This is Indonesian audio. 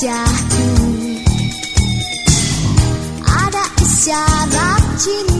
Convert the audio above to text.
wajahku. Ada isyarat cinta